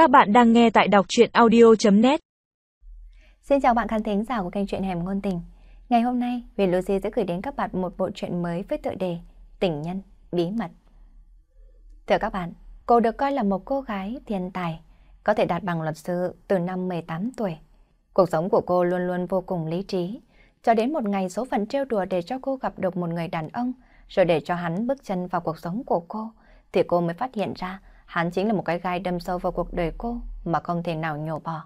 Các bạn đang nghe tại đọc truyện audio.net Xin chào bạn khán thính giả của kênh truyện Hẻm Ngôn Tình. Ngày hôm nay, Huyền Lucy sẽ gửi đến các bạn một bộ truyện mới với tựa đề Tình Nhân Bí Mật. Thưa các bạn, cô được coi là một cô gái thiên tài, có thể đạt bằng luật sư từ năm 18 tuổi. Cuộc sống của cô luôn luôn vô cùng lý trí, cho đến một ngày số phận trêu đùa để cho cô gặp được một người đàn ông, rồi để cho hắn bước chân vào cuộc sống của cô, thì cô mới phát hiện ra hắn chính là một cái gai đâm sâu vào cuộc đời cô mà không thể nào nhổ bỏ.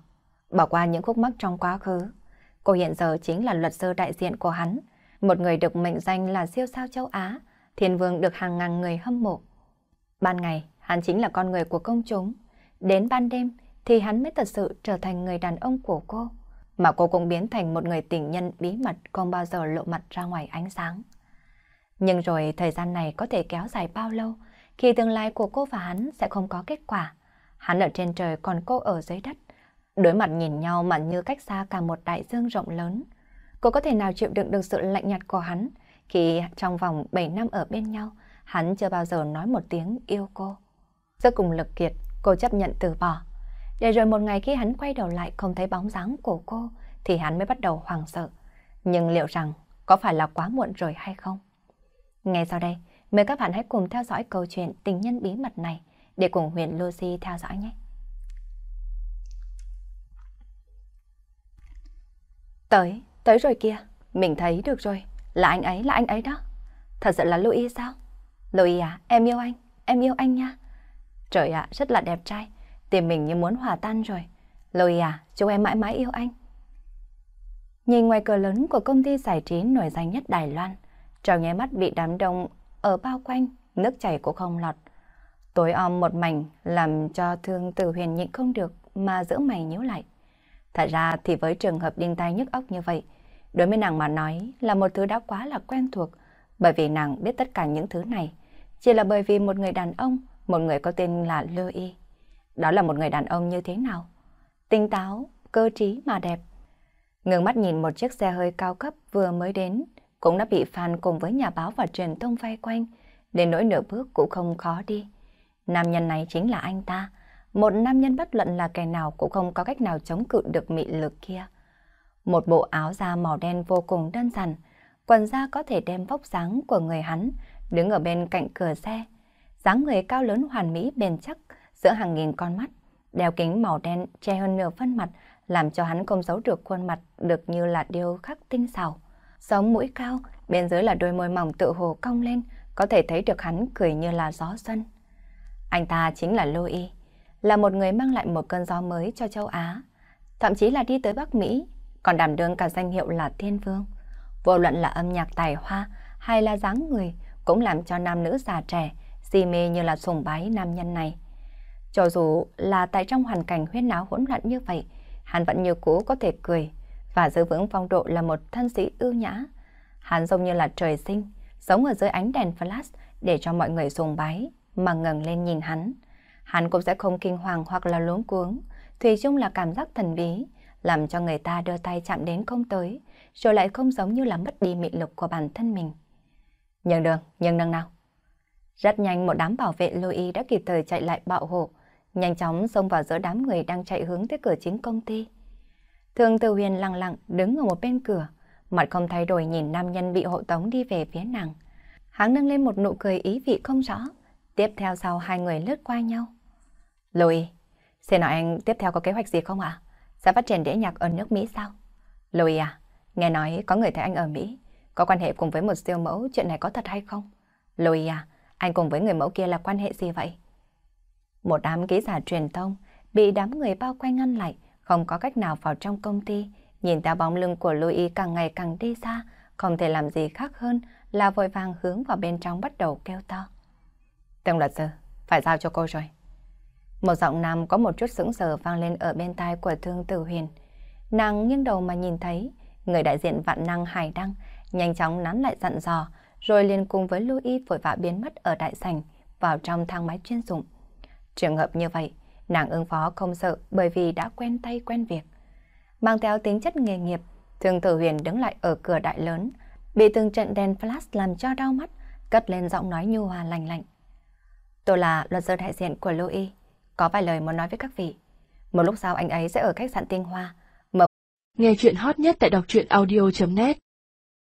Bỏ qua những khúc mắc trong quá khứ, cô hiện giờ chính là luật sư đại diện của hắn, một người được mệnh danh là siêu sao châu Á, thiên vương được hàng ngàn người hâm mộ. Ban ngày, hắn chính là con người của công chúng, đến ban đêm thì hắn mới thật sự trở thành người đàn ông của cô, mà cô cũng biến thành một người tình nhân bí mật không bao giờ lộ mặt ra ngoài ánh sáng. Nhưng rồi thời gian này có thể kéo dài bao lâu, khi tương lai của cô và hắn sẽ không có kết quả. Hắn ở trên trời còn cô ở dưới đất. Đối mặt nhìn nhau mà như cách xa cả một đại dương rộng lớn. Cô có thể nào chịu đựng được sự lạnh nhạt của hắn khi trong vòng 7 năm ở bên nhau, hắn chưa bao giờ nói một tiếng yêu cô. Giữa cùng lực kiệt, cô chấp nhận từ bỏ. Để rồi một ngày khi hắn quay đầu lại không thấy bóng dáng của cô, thì hắn mới bắt đầu hoảng sợ. Nhưng liệu rằng có phải là quá muộn rồi hay không? Ngay sau đây, Mời các bạn hãy cùng theo dõi câu chuyện tình nhân bí mật này để cùng Huyền Lucy theo dõi nhé. Tới, tới rồi kia, mình thấy được rồi, là anh ấy, là anh ấy đó. Thật sự là Louis sao? Louis à, em yêu anh, em yêu anh nha. Trời ạ, rất là đẹp trai, tìm mình như muốn hòa tan rồi. Louis à, chúc em mãi mãi yêu anh. Nhìn ngoài cửa lớn của công ty giải trí nổi danh nhất Đài Loan, trong nháy mắt bị đám đông ở bao quanh, nước chảy cũng không lọt. Tối om một mảnh làm cho thương tử huyền nhịn không được mà giữ mày nhíu lại. Thật ra thì với trường hợp đinh tai nhức óc như vậy, đối với nàng mà nói là một thứ đã quá là quen thuộc, bởi vì nàng biết tất cả những thứ này, chỉ là bởi vì một người đàn ông, một người có tên là Lưu Y. Đó là một người đàn ông như thế nào? Tinh táo, cơ trí mà đẹp. Ngừng mắt nhìn một chiếc xe hơi cao cấp vừa mới đến, cũng đã bị fan cùng với nhà báo và truyền thông vây quanh, đến nỗi nửa bước cũng không khó đi. Nam nhân này chính là anh ta, một nam nhân bất luận là kẻ nào cũng không có cách nào chống cự được mị lực kia. Một bộ áo da màu đen vô cùng đơn giản, quần da có thể đem vóc dáng của người hắn, đứng ở bên cạnh cửa xe. dáng người cao lớn hoàn mỹ bền chắc giữa hàng nghìn con mắt, đeo kính màu đen che hơn nửa phân mặt, làm cho hắn không giấu được khuôn mặt được như là điêu khắc tinh xảo sống mũi cao, bên dưới là đôi môi mỏng tự hồ cong lên, có thể thấy được hắn cười như là gió xuân. Anh ta chính là Louis, là một người mang lại một cơn gió mới cho châu Á, thậm chí là đi tới Bắc Mỹ, còn đảm đương cả danh hiệu là Thiên Vương. Vô luận là âm nhạc tài hoa hay là dáng người cũng làm cho nam nữ già trẻ si mê như là sùng bái nam nhân này. Cho dù là tại trong hoàn cảnh huyên náo hỗn loạn như vậy, hắn vẫn như cũ có thể cười, và giữ vững phong độ là một thân sĩ ưu nhã. Hắn giống như là trời sinh, sống ở dưới ánh đèn flash để cho mọi người sùng bái, mà ngẩng lên nhìn hắn. Hắn cũng sẽ không kinh hoàng hoặc là luống cuống, thủy chung là cảm giác thần bí, làm cho người ta đưa tay chạm đến không tới, rồi lại không giống như là mất đi mị lực của bản thân mình. Nhường đường, nhường đường nào. Rất nhanh một đám bảo vệ Louis đã kịp thời chạy lại bảo hộ, nhanh chóng xông vào giữa đám người đang chạy hướng tới cửa chính công ty. Thường Tử Huyền lặng lặng đứng ở một bên cửa, mặt không thay đổi nhìn nam nhân bị hộ tống đi về phía nàng. Hắn nâng lên một nụ cười ý vị không rõ, tiếp theo sau hai người lướt qua nhau. Louis, xin hỏi anh tiếp theo có kế hoạch gì không ạ? Sẽ phát triển đĩa nhạc ở nước Mỹ sao? Louis à, nghe nói có người thấy anh ở Mỹ, có quan hệ cùng với một siêu mẫu, chuyện này có thật hay không? Louis à, anh cùng với người mẫu kia là quan hệ gì vậy? Một đám ký giả truyền thông bị đám người bao quanh ngăn lại, không có cách nào vào trong công ty, nhìn theo bóng lưng của Louis càng ngày càng đi xa, không thể làm gì khác hơn là vội vàng hướng vào bên trong bắt đầu kêu to. Tổng luật sư, phải giao cho cô rồi. Một giọng nam có một chút sững sờ vang lên ở bên tai của Thương Tử Huyền. Nàng nghiêng đầu mà nhìn thấy, người đại diện vạn năng Hải Đăng nhanh chóng nắn lại dặn dò, rồi liền cùng với Louis vội vã biến mất ở đại sảnh vào trong thang máy chuyên dụng. Trường hợp như vậy, Nàng ứng phó không sợ bởi vì đã quen tay quen việc. Mang theo tính chất nghề nghiệp, thường Tử Huyền đứng lại ở cửa đại lớn, bị từng trận đèn flash làm cho đau mắt, cất lên giọng nói nhu hòa lành lạnh. Tôi là luật sư đại diện của Louis, có vài lời muốn nói với các vị. Một lúc sau anh ấy sẽ ở khách sạn Tinh Hoa. Nghe chuyện hot nhất tại đọc truyện audio.net